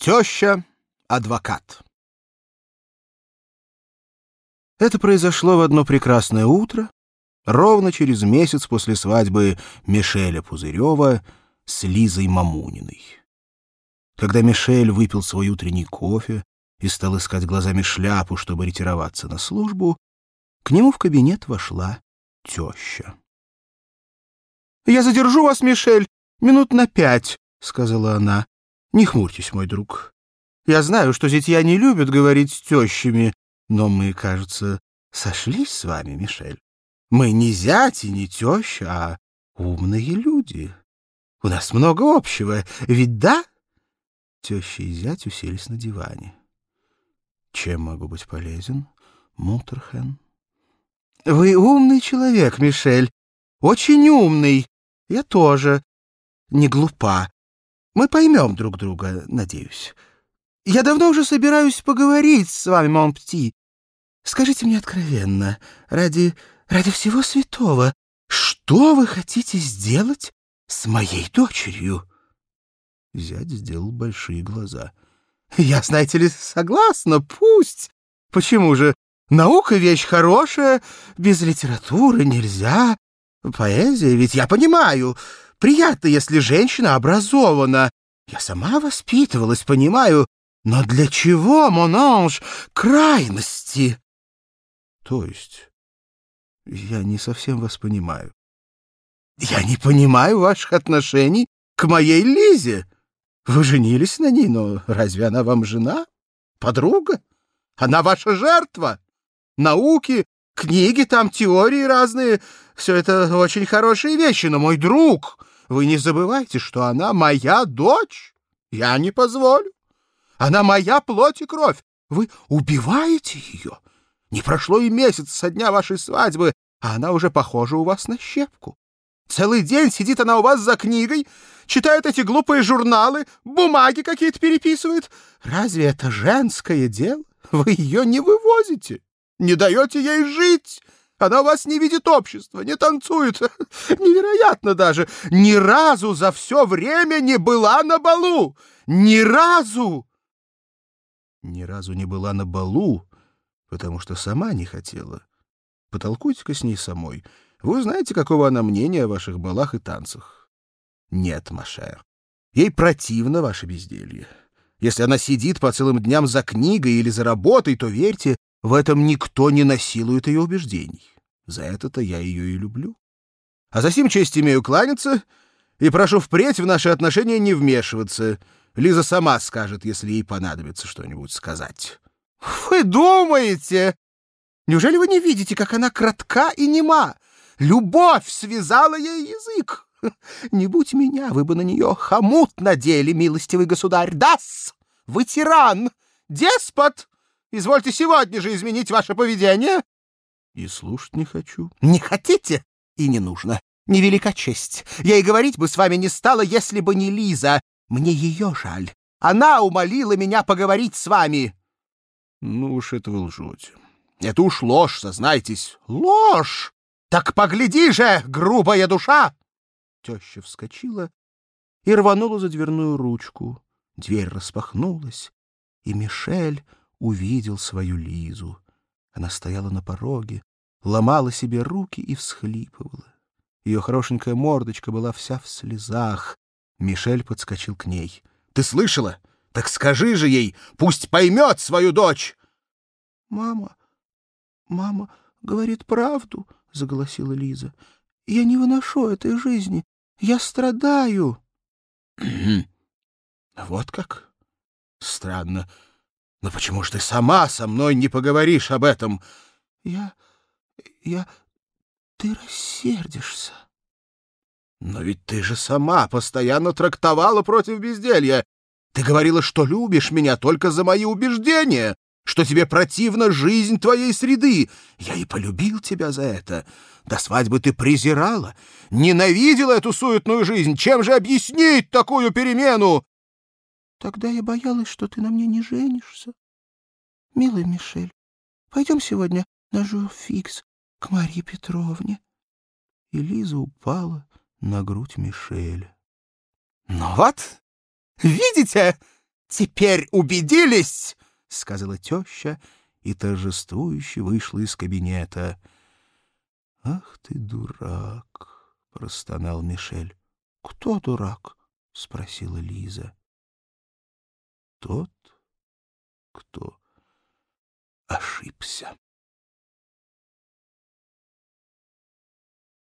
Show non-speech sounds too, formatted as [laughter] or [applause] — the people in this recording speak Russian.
Теща — адвокат. Это произошло в одно прекрасное утро, ровно через месяц после свадьбы Мишеля Пузырева с Лизой Мамуниной. Когда Мишель выпил свой утренний кофе и стал искать глазами шляпу, чтобы ретироваться на службу, к нему в кабинет вошла теща. «Я задержу вас, Мишель, минут на пять», — сказала она. Не хмурьтесь, мой друг. Я знаю, что зятья не любят говорить с тещами, но мы, кажется, сошлись с вами, Мишель. Мы не зять и не теща, а умные люди. У нас много общего, ведь да?» Теща и зять уселись на диване. «Чем могу быть полезен, Мутерхен?» «Вы умный человек, Мишель, очень умный. Я тоже. Не глупа. Мы поймем друг друга, надеюсь. Я давно уже собираюсь поговорить с вами, Монпти. Скажите мне откровенно, ради, ради всего святого, что вы хотите сделать с моей дочерью?» Зять сделал большие глаза. «Я, знаете ли, согласна, пусть. Почему же? Наука — вещь хорошая, без литературы нельзя. Поэзия ведь, я понимаю, Приятно, если женщина образована. Я сама воспитывалась, понимаю. Но для чего, Монанж, крайности? То есть, я не совсем вас понимаю. Я не понимаю ваших отношений к моей Лизе. Вы женились на ней, но разве она вам жена? Подруга? Она ваша жертва? Науки, книги там, теории разные — все это очень хорошие вещи, но мой друг... Вы не забывайте, что она моя дочь. Я не позволю. Она моя плоть и кровь. Вы убиваете ее. Не прошло и месяца со дня вашей свадьбы, а она уже похожа у вас на щепку. Целый день сидит она у вас за книгой, читает эти глупые журналы, бумаги какие-то переписывает. Разве это женское дело? Вы ее не вывозите, не даете ей жить. Она вас не видит общества, не танцует. [laughs] Невероятно даже. Ни разу за все время не была на балу. Ни разу. Ни разу не была на балу, потому что сама не хотела. Потолкуйте-ка с ней самой. Вы знаете, какого она мнения о ваших балах и танцах? Нет, Машер. Ей противно ваше безделье. Если она сидит по целым дням за книгой или за работой, то верьте, в этом никто не насилует ее убеждений. За это-то я ее и люблю. А за сим честь имею кланяться и прошу впредь в наши отношения не вмешиваться. Лиза сама скажет, если ей понадобится что-нибудь сказать. — Вы думаете? Неужели вы не видите, как она кратка и нема? Любовь связала ей язык. Не будь меня, вы бы на нее хомут надели, милостивый государь. Дас! Вы тиран! Деспот! Извольте сегодня же изменить ваше поведение. И слушать не хочу. Не хотите? И не нужно. Невелика честь. Я и говорить бы с вами не стала, если бы не Лиза. Мне ее жаль. Она умолила меня поговорить с вами. Ну уж это вы лжете. Это уж ложь, сознайтесь. Ложь! Так погляди же, грубая душа! Теща вскочила и рванула за дверную ручку. Дверь распахнулась, и Мишель увидел свою Лизу. Она стояла на пороге, ломала себе руки и всхлипывала. Ее хорошенькая мордочка была вся в слезах. Мишель подскочил к ней. — Ты слышала? Так скажи же ей, пусть поймет свою дочь! — Мама, мама говорит правду, — заголосила Лиза. — Я не выношу этой жизни. Я страдаю. — Вот как? Странно. Но почему ж ты сама со мной не поговоришь об этом? Я... я... ты рассердишься. Но ведь ты же сама постоянно трактовала против безделья. Ты говорила, что любишь меня только за мои убеждения, что тебе противна жизнь твоей среды. Я и полюбил тебя за это. До свадьбы ты презирала, ненавидела эту суетную жизнь. Чем же объяснить такую перемену? Тогда я боялась, что ты на мне не женишься. Милый Мишель, пойдем сегодня на журфикс к Марье Петровне. И Лиза упала на грудь Мишеля. — Ну вот, видите, теперь убедились?» — сказала теща и торжествующе вышла из кабинета. «Ах ты, дурак!» — простонал Мишель. «Кто дурак?» — спросила Лиза тот, кто ошибся.